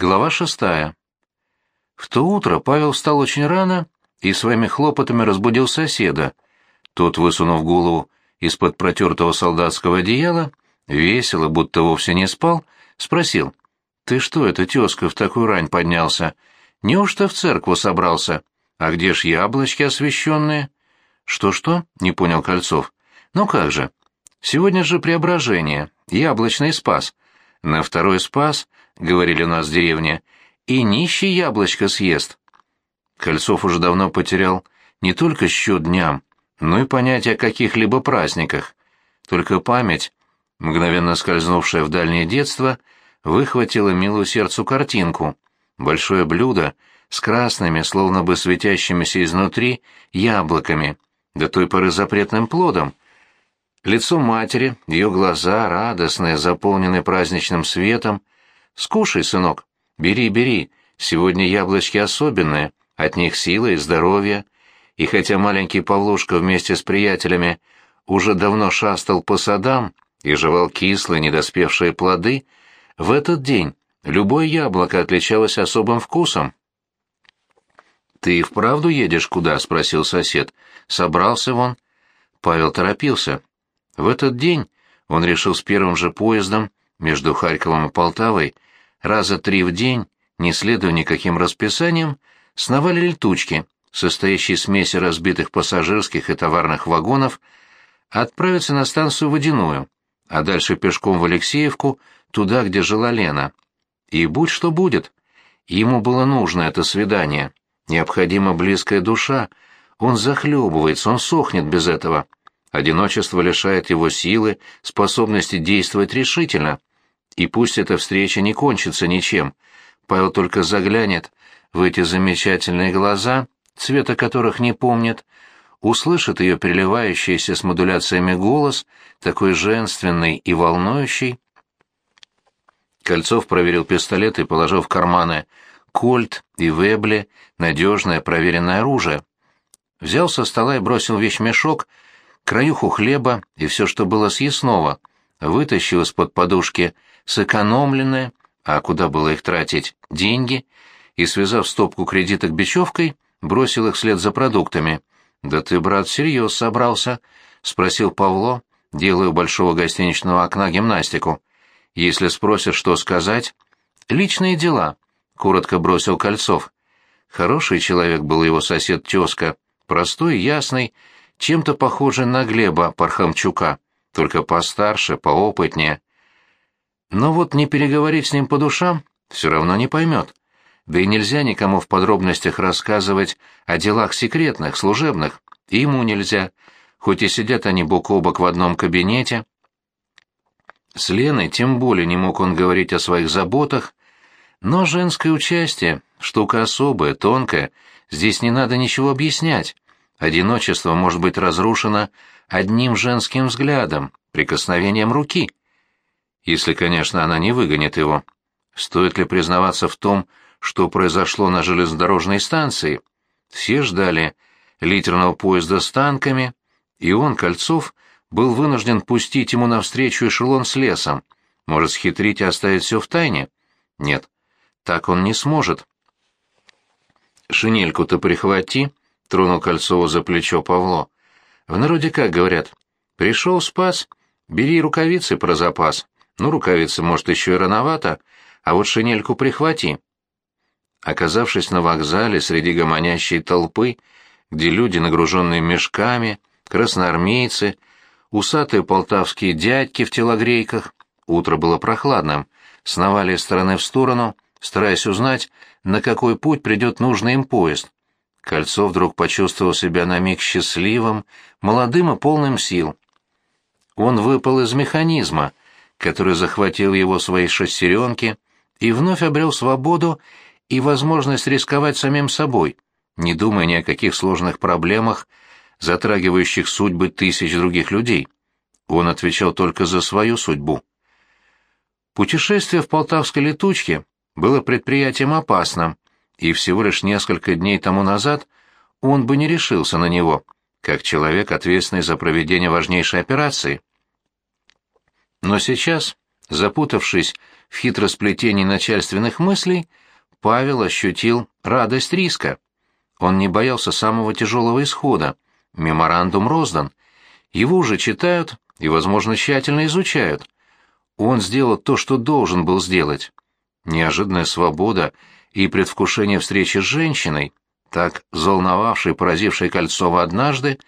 Глава шестая. В то утро Павел встал очень рано и своими хлопотами разбудил соседа. Тот, высунув голову из-под протертого солдатского одеяла, весело, будто вовсе не спал, спросил. «Ты что это, тезка, в такую рань поднялся? Неужто в церкву собрался? А где ж яблочки освященные?» «Что-что?» — не понял Кольцов. «Ну как же? Сегодня же преображение, яблочный спас. На второй спас говорили у нас в деревне, и нищий яблочко съест. Кольцов уже давно потерял не только счет дням, но и понятие о каких-либо праздниках. Только память, мгновенно скользнувшая в дальнее детство, выхватила милую сердцу картинку. Большое блюдо с красными, словно бы светящимися изнутри, яблоками, до той поры запретным плодом. Лицо матери, ее глаза, радостные, заполненные праздничным светом, Скушай, сынок. Бери, бери. Сегодня яблочки особенные, от них сила и здоровье. И хотя маленький Павлушка вместе с приятелями уже давно шастал по садам и жевал кислые недоспевшие плоды, в этот день любое яблоко отличалось особым вкусом. «Ты и вправду едешь куда?» — спросил сосед. «Собрался вон?» Павел торопился. В этот день он решил с первым же поездом между Харьковом и Полтавой раза три в день, не следуя никаким расписаниям, сновали летучки, состоящие из смеси разбитых пассажирских и товарных вагонов, отправиться на станцию Водяную, а дальше пешком в Алексеевку, туда, где жила Лена. И будь что будет. Ему было нужно это свидание. Необходима близкая душа. Он захлебывается, он сохнет без этого. Одиночество лишает его силы, способности действовать решительно. И пусть эта встреча не кончится ничем, Павел только заглянет в эти замечательные глаза, цвета которых не помнит, услышит ее переливающийся с модуляциями голос, такой женственный и волнующий. Кольцов проверил пистолет и положил в карманы кольт и вебли, надежное проверенное оружие. Взял со стола и бросил вещмешок, краюху хлеба и все, что было съестного, вытащил из-под подушки сэкономленные, а куда было их тратить, деньги, и, связав стопку кредиток бечевкой, бросил их вслед за продуктами. «Да ты, брат, всерьез собрался?» — спросил Павло, делая у большого гостиничного окна гимнастику. «Если спросят, что сказать...» «Личные дела», — коротко бросил Кольцов. Хороший человек был его сосед-тезка, простой, ясный, чем-то похожий на Глеба Пархамчука, только постарше, поопытнее. Но вот не переговорить с ним по душам все равно не поймет. Да и нельзя никому в подробностях рассказывать о делах секретных, служебных. И ему нельзя, хоть и сидят они бок о бок в одном кабинете. С Леной тем более не мог он говорить о своих заботах, но женское участие — штука особая, тонкая, здесь не надо ничего объяснять. Одиночество может быть разрушено одним женским взглядом, прикосновением руки если, конечно, она не выгонит его. Стоит ли признаваться в том, что произошло на железнодорожной станции? Все ждали литерного поезда с танками, и он, Кольцов, был вынужден пустить ему навстречу эшелон с лесом. Может, схитрить и оставить все в тайне? Нет, так он не сможет. «Шинельку-то прихвати», — тронул Кольцова за плечо Павло. «В народе как говорят? Пришел спас, бери рукавицы про запас». Ну, рукавицы, может, еще и рановато, а вот шинельку прихвати. Оказавшись на вокзале среди гомонящей толпы, где люди, нагруженные мешками, красноармейцы, усатые полтавские дядьки в телогрейках, утро было прохладным, сновали из стороны в сторону, стараясь узнать, на какой путь придет нужный им поезд. Кольцо вдруг почувствовал себя на миг счастливым, молодым и полным сил. Он выпал из механизма, который захватил его своей шестеренки и вновь обрел свободу и возможность рисковать самим собой, не думая ни о каких сложных проблемах, затрагивающих судьбы тысяч других людей. Он отвечал только за свою судьбу. Путешествие в Полтавской летучке было предприятием опасным, и всего лишь несколько дней тому назад он бы не решился на него, как человек, ответственный за проведение важнейшей операции. Но сейчас, запутавшись в хитросплетении начальственных мыслей, Павел ощутил радость риска. Он не боялся самого тяжелого исхода. Меморандум роздан. Его уже читают и, возможно, тщательно изучают. Он сделал то, что должен был сделать. Неожиданная свобода и предвкушение встречи с женщиной, так взволновавшей, поразившей Кольцова однажды,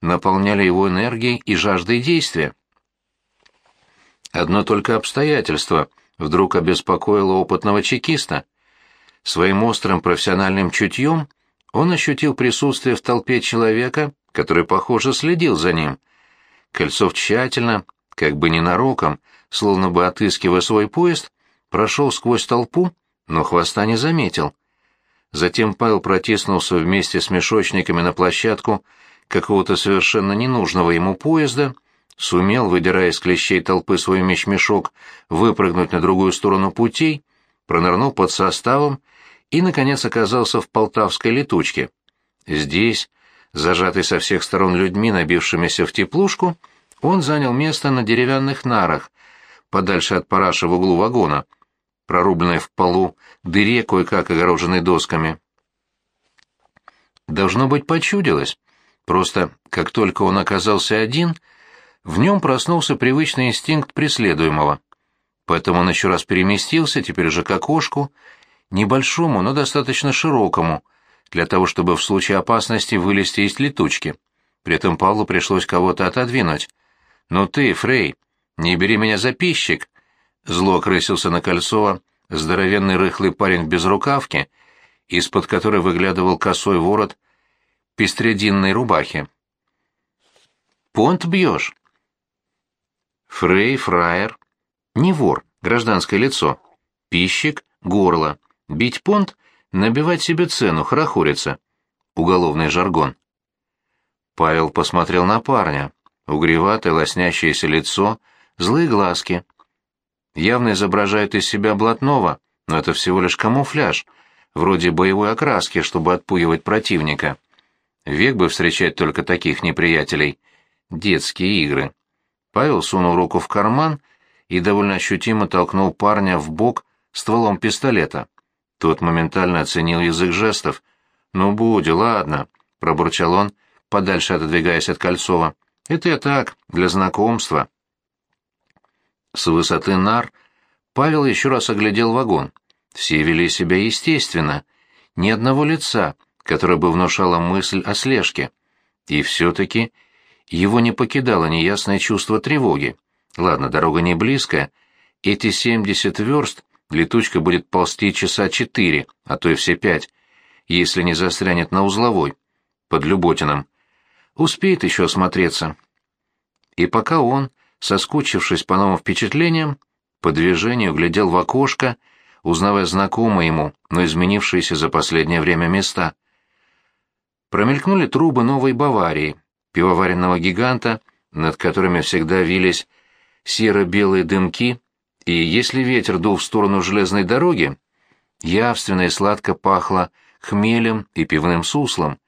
наполняли его энергией и жаждой действия. Одно только обстоятельство вдруг обеспокоило опытного чекиста. Своим острым профессиональным чутьем он ощутил присутствие в толпе человека, который, похоже, следил за ним. Кольцов тщательно, как бы ненароком, словно бы отыскивая свой поезд, прошел сквозь толпу, но хвоста не заметил. Затем Павел протиснулся вместе с мешочниками на площадку какого-то совершенно ненужного ему поезда, сумел, выдирая из клещей толпы свой мешмешок, выпрыгнуть на другую сторону путей, пронырнул под составом и, наконец, оказался в полтавской летучке. Здесь, зажатый со всех сторон людьми, набившимися в теплушку, он занял место на деревянных нарах, подальше от параши в углу вагона, прорубленной в полу дыре, кое-как огороженной досками. Должно быть, почудилось. Просто, как только он оказался один, в нем проснулся привычный инстинкт преследуемого. Поэтому он еще раз переместился, теперь уже к окошку, небольшому, но достаточно широкому, для того, чтобы в случае опасности вылезти из летучки. При этом Павлу пришлось кого-то отодвинуть. «Ну ты, Фрей, не бери меня за пищик!» Зло крысился на Кольцова здоровенный рыхлый парень в безрукавке, из-под которой выглядывал косой ворот пестрединной рубахи. «Понт бьешь?» Фрей, фраер, не вор, гражданское лицо. Пищик, горло. Бить понт — набивать себе цену, хорохориться. Уголовный жаргон. Павел посмотрел на парня. Угреватое, лоснящееся лицо, злые глазки. Явно изображают из себя блатного, но это всего лишь камуфляж, вроде боевой окраски, чтобы отпугивать противника. Век бы встречать только таких неприятелей. Детские игры. Павел сунул руку в карман и довольно ощутимо толкнул парня в бок стволом пистолета. Тот моментально оценил язык жестов. «Ну, Буди, ладно», — пробурчал он, подальше отодвигаясь от Кольцова. Это я так, для знакомства. С высоты нар Павел еще раз оглядел вагон. Все вели себя естественно. Ни одного лица, которое бы внушало мысль о слежке. И все-таки его не покидало неясное чувство тревоги. Ладно, дорога не близкая. Эти семьдесят верст летучка будет ползти часа четыре, а то и все пять, если не застрянет на узловой, под Люботином. Успеет еще осмотреться. И пока он, соскучившись по новым впечатлениям, по движению глядел в окошко, узнавая знакомые ему, но изменившиеся за последнее время места. Промелькнули трубы новой Баварии, пивоваренного гиганта, над которыми всегда вились серо-белые дымки, и если ветер дул в сторону железной дороги, явственно и сладко пахло хмелем и пивным суслом.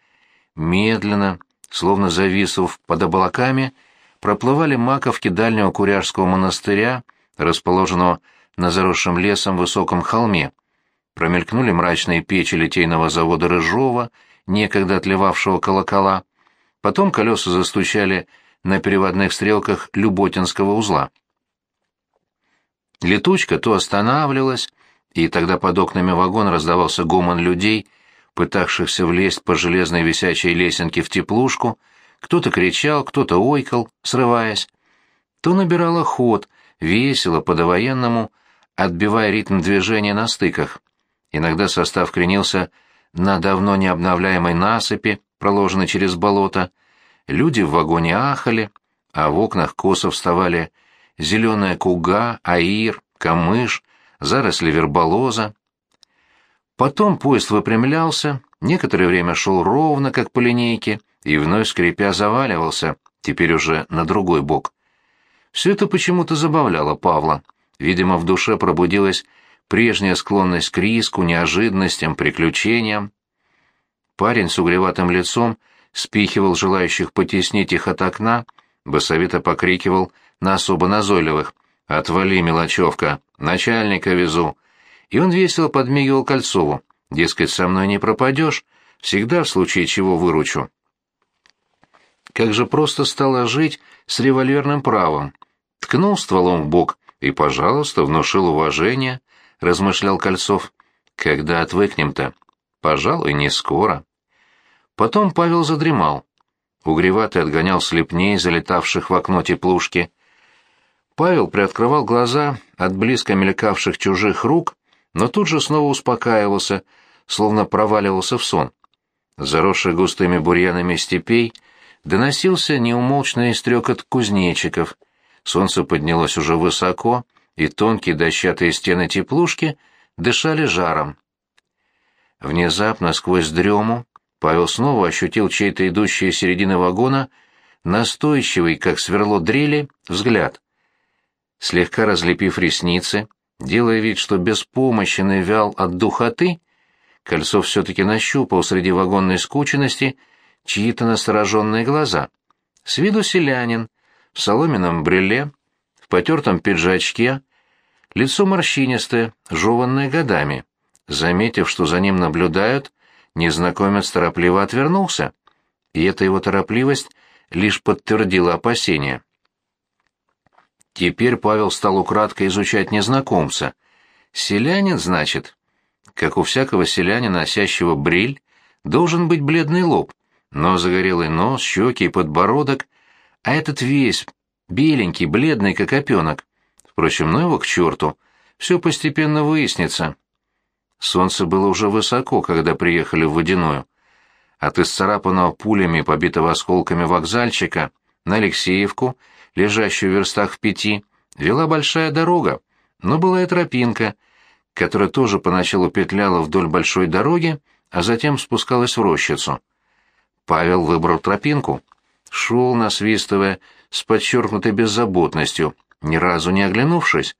Медленно, словно зависнув под облаками, проплывали маковки дальнего Куряжского монастыря, расположенного на заросшем лесом высоком холме. Промелькнули мрачные печи литейного завода Рыжова, некогда отливавшего колокола. Потом колеса застучали на переводных стрелках Люботинского узла. Летучка то останавливалась, и тогда под окнами вагона раздавался гомон людей — пытавшихся влезть по железной висячей лесенке в теплушку, кто-то кричал, кто-то ойкал, срываясь. То набирало ход, весело, по-довоенному, отбивая ритм движения на стыках. Иногда состав кренился на давно не обновляемой насыпи, проложенной через болото. Люди в вагоне ахали, а в окнах косо вставали зеленая куга, аир, камыш, заросли верболоза. Потом поезд выпрямлялся, некоторое время шел ровно, как по линейке, и вновь скрипя заваливался, теперь уже на другой бок. Все это почему-то забавляло Павла. Видимо, в душе пробудилась прежняя склонность к риску, неожиданностям, приключениям. Парень с угреватым лицом спихивал желающих потеснить их от окна, басовито покрикивал на особо назойливых. «Отвали, мелочевка, начальника везу». И он весело подмигивал Кольцову. «Дескать, со мной не пропадешь, всегда в случае чего выручу». Как же просто стало жить с револьверным правом. Ткнул стволом в бок и, пожалуйста, внушил уважение, размышлял Кольцов. Когда отвыкнем-то? Пожалуй, не скоро. Потом Павел задремал. Угреватый отгонял слепней, залетавших в окно теплушки. Павел приоткрывал глаза от близко мелькавших чужих рук, но тут же снова успокаивался, словно проваливался в сон. Заросший густыми бурьянами степей доносился неумолчный стрекот кузнечиков. Солнце поднялось уже высоко, и тонкие дощатые стены теплушки дышали жаром. Внезапно, сквозь дрему, Павел снова ощутил чей-то идущий из середины вагона настойчивый, как сверло дрели, взгляд. Слегка разлепив ресницы, делая вид, что беспомощен вял от духоты, Кольцов все-таки нащупал среди вагонной скученности чьи-то настороженные глаза. С виду селянин, в соломенном бреле, в потертом пиджачке, лицо морщинистое, жеванное годами. Заметив, что за ним наблюдают, незнакомец торопливо отвернулся, и эта его торопливость лишь подтвердила опасения. Теперь Павел стал украдкой изучать незнакомца. Селянин, значит? Как у всякого селянина, носящего бриль, должен быть бледный лоб, но загорелый нос, щеки и подбородок, а этот весь беленький, бледный, как опенок. Впрочем, ну его к черту, все постепенно выяснится. Солнце было уже высоко, когда приехали в Водяную. От исцарапанного пулями, побитого осколками вокзальчика, на Алексеевку, лежащую в верстах в пяти, вела большая дорога, но была и тропинка, которая тоже поначалу петляла вдоль большой дороги, а затем спускалась в рощицу. Павел выбрал тропинку. Шел, насвистывая, с подчеркнутой беззаботностью, ни разу не оглянувшись.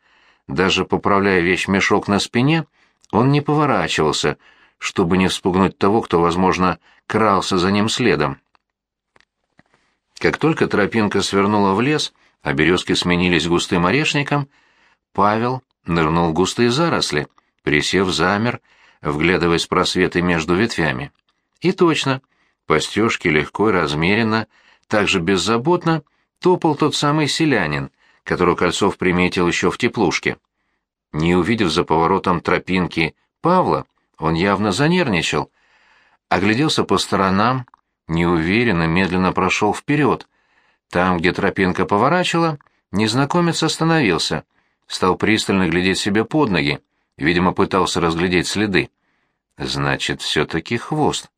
Даже поправляя вещь-мешок на спине — он не поворачивался, чтобы не вспугнуть того, кто, возможно, крался за ним следом. Как только тропинка свернула в лес, а березки сменились густым орешником, Павел нырнул в густые заросли, присев замер, вглядываясь в просветы между ветвями. И точно, по стежке легко и размеренно, так же беззаботно, топал тот самый селянин, которого Кольцов приметил еще в теплушке. Не увидев за поворотом тропинки Павла, он явно занервничал. Огляделся по сторонам, неуверенно, медленно прошел вперед. Там, где тропинка поворачивала, незнакомец остановился, стал пристально глядеть себе под ноги, видимо, пытался разглядеть следы. Значит, все-таки хвост.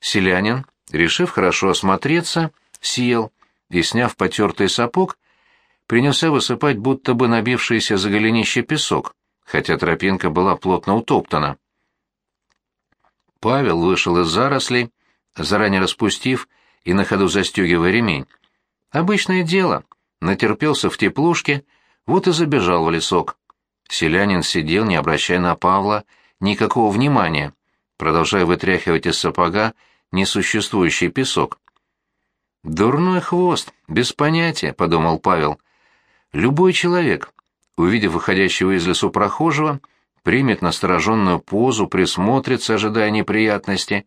Селянин, решив хорошо осмотреться, сел и, сняв потертый сапог, принялся высыпать будто бы набившийся за голенище песок, хотя тропинка была плотно утоптана. Павел вышел из зарослей, заранее распустив и на ходу застегивая ремень. Обычное дело, натерпелся в теплушке, вот и забежал в лесок. Селянин сидел, не обращая на Павла никакого внимания, продолжая вытряхивать из сапога несуществующий песок. «Дурной хвост, без понятия», — подумал Павел. Любой человек, увидев выходящего из лесу прохожего, примет настороженную позу, присмотрится, ожидая неприятности.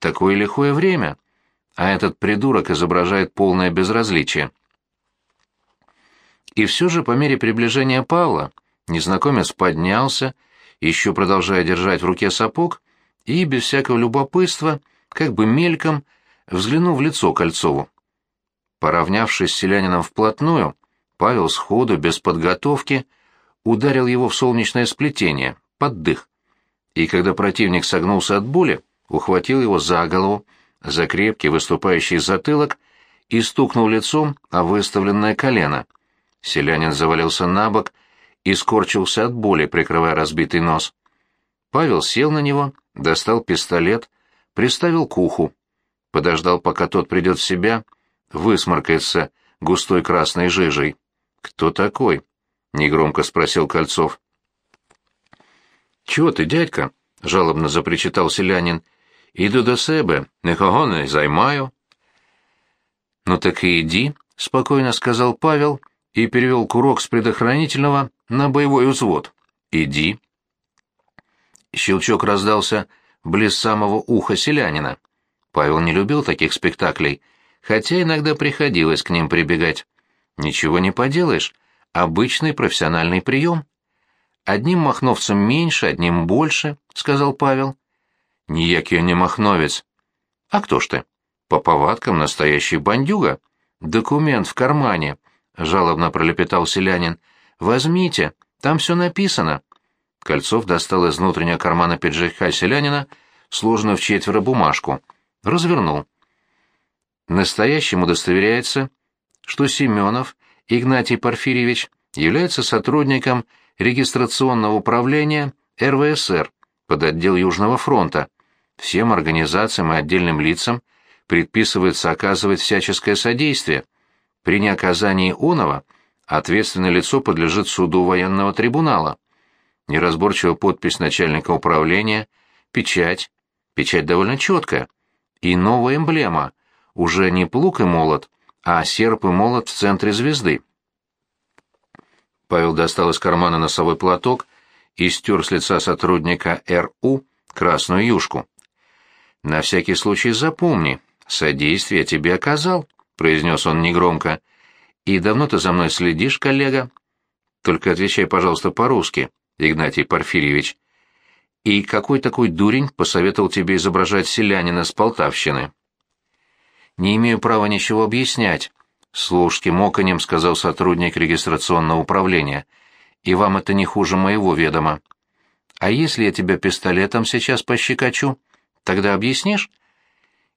Такое лихое время. А этот придурок изображает полное безразличие. И все же по мере приближения Павла незнакомец поднялся, еще продолжая держать в руке сапог, и, без всякого любопытства, как бы мельком, взглянул в лицо Кольцову. Поравнявшись с селянином вплотную, Павел сходу, без подготовки, ударил его в солнечное сплетение, под дых. И когда противник согнулся от боли, ухватил его за голову, за крепкий выступающий затылок и стукнул лицом о выставленное колено. Селянин завалился на бок и скорчился от боли, прикрывая разбитый нос. Павел сел на него, достал пистолет, приставил к уху. Подождал, пока тот придет в себя, высморкается густой красной жижей. «Кто такой?» — негромко спросил Кольцов. «Чего ты, дядька?» — жалобно запричитал селянин. «Иду до себе, никого не займаю». «Ну так и иди», — спокойно сказал Павел и перевел курок с предохранительного на боевой взвод. «Иди». Щелчок раздался близ самого уха селянина. Павел не любил таких спектаклей, хотя иногда приходилось к ним прибегать. Ничего не поделаешь, обычный профессиональный прием. Одним махновцем меньше, одним больше, — сказал Павел. Ніякий не махновец. А кто ж ты? По повадкам настоящий бандюга. Документ в кармане, — жалобно пролепетал селянин. Возьмите, там все написано. Кольцов достал из внутреннего кармана пиджака селянина сложенную в четверо бумажку. Развернул. Настоящему удостоверяется, что Семенов Игнатий Порфирьевич является сотрудником регистрационного управления РВСР под отдел Южного фронта. Всем организациям и отдельным лицам предписывается оказывать всяческое содействие. При неоказании оного ответственное лицо подлежит суду военного трибунала неразборчивая подпись начальника управления, печать, печать довольно четкая, и новая эмблема, уже не плуг и молот, а серп и молот в центре звезды. Павел достал из кармана носовой платок и стер с лица сотрудника РУ красную юшку. «На всякий случай запомни, содействие тебе оказал», — произнес он негромко. «И давно ты за мной следишь, коллега? Только отвечай, пожалуйста, по-русски. Игнатий Порфирьевич. И какой такой дурень посоветовал тебе изображать селянина с Полтавщины? Не имею права ничего объяснять, с ложским оконем сказал сотрудник регистрационного управления. И вам это не хуже моего ведома. А если я тебя пистолетом сейчас пощекочу, тогда объяснишь?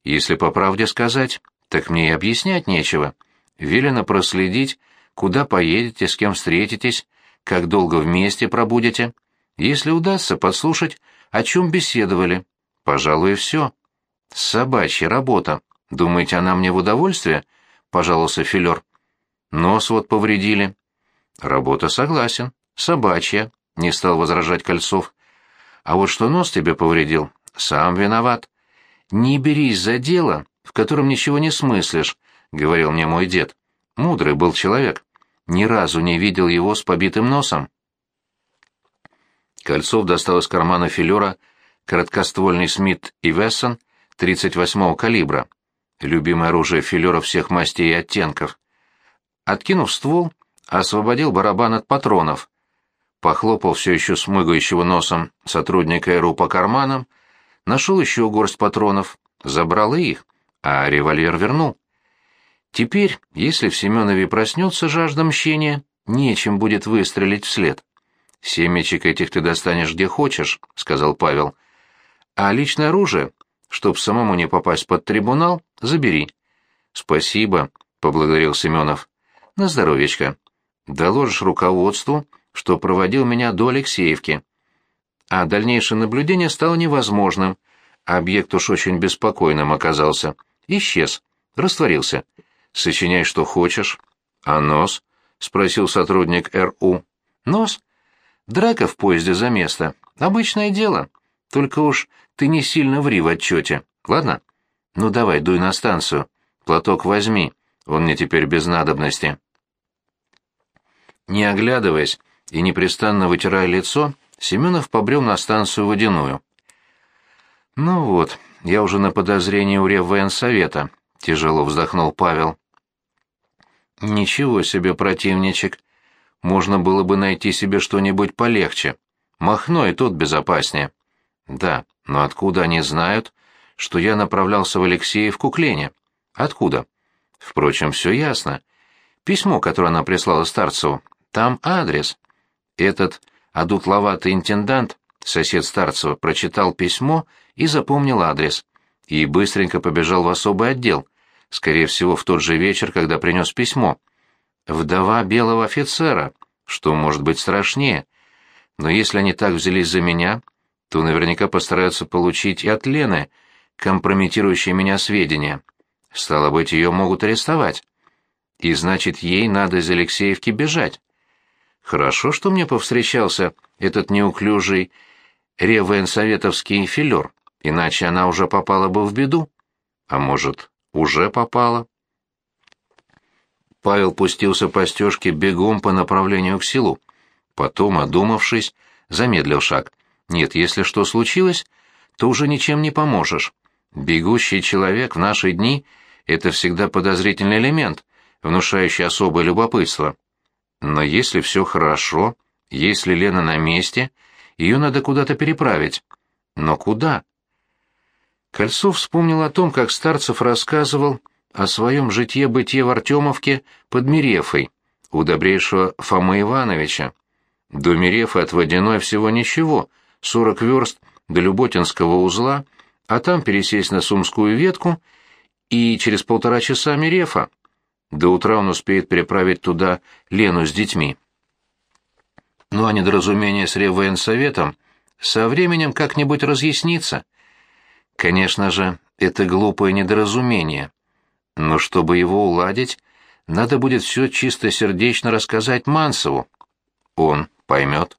Если по правде сказать, так мне и объяснять нечего. Велено проследить, куда поедете, с кем встретитесь, как долго вместе пробудете. Если удастся подслушать, о чем беседовали. Пожалуй, все. Собачья работа. Думаете, она мне в удовольствие? Пожаловался Филер. Нос вот повредили. Работа согласен. Собачья. Не стал возражать Кольцов. А вот что нос тебе повредил, сам виноват. Не берись за дело, в котором ничего не смыслишь, говорил мне мой дед. Мудрый был человек ни разу не видел его с побитым носом. Кольцов достал из кармана филера короткоствольный Смит и Вессон 38-го калибра, любимое оружие филера всех мастей и оттенков. Откинув ствол, освободил барабан от патронов, похлопал все еще смыгающего носом сотрудника РУ по карманам, нашел еще горсть патронов, забрал их, а револьвер вернул. Теперь, если в Семенове проснется жажда мщения, нечем будет выстрелить вслед. «Семечек этих ты достанешь где хочешь», — сказал Павел. «А личное оружие, чтоб самому не попасть под трибунал, забери». «Спасибо», — поблагодарил Семенов. «На здоровечко. Доложишь руководству, что проводил меня до Алексеевки». А дальнейшее наблюдение стало невозможным. Объект уж очень беспокойным оказался. Исчез, растворился. Сочиняй, что хочешь. А нос? спросил сотрудник РУ. Нос? Драка в поезде за место. Обычное дело. Только уж ты не сильно ври в отчете. Ладно? Ну давай, дуй на станцию. Платок возьми. Он мне теперь без надобности. Не оглядываясь и непрестанно вытирая лицо, Семенов побрел на станцию водяную. «Ну вот, я уже на подозрении у Реввоенсовета», — тяжело вздохнул Павел. Ничего себе, противничек. Можно было бы найти себе что-нибудь полегче. Махно и тот безопаснее. Да, но откуда они знают, что я направлялся в Алексеевку к Лене? Откуда? Впрочем, все ясно. Письмо, которое она прислала Старцеву, там адрес. Этот одутловатый интендант, сосед Старцева, прочитал письмо и запомнил адрес. И быстренько побежал в особый отдел, скорее всего, в тот же вечер, когда принес письмо. Вдова белого офицера, что может быть страшнее. Но если они так взялись за меня, то наверняка постараются получить и от Лены компрометирующие меня сведения. Стало быть, ее могут арестовать. И значит, ей надо из Алексеевки бежать. Хорошо, что мне повстречался этот неуклюжий ревоенсоветовский филер, иначе она уже попала бы в беду. А может, уже попала. Павел пустился по стежке бегом по направлению к селу. Потом, одумавшись, замедлил шаг. Нет, если что случилось, то уже ничем не поможешь. Бегущий человек в наши дни — это всегда подозрительный элемент, внушающий особое любопытство. Но если все хорошо, если Лена на месте, ее надо куда-то переправить. Но куда? Кольцов вспомнил о том, как Старцев рассказывал о своем житье-бытие в Артемовке под Мирефой, у добрейшего Фомы Ивановича. До Мирефы от Водяной всего ничего, сорок верст до Люботинского узла, а там пересесть на Сумскую ветку и через полтора часа Мирефа. До утра он успеет переправить туда Лену с детьми. Ну а недоразумение с Реввоенсоветом со временем как-нибудь разъяснится. Конечно же, это глупое недоразумение. Но чтобы его уладить, надо будет все чисто сердечно рассказать Мансову. Он поймет.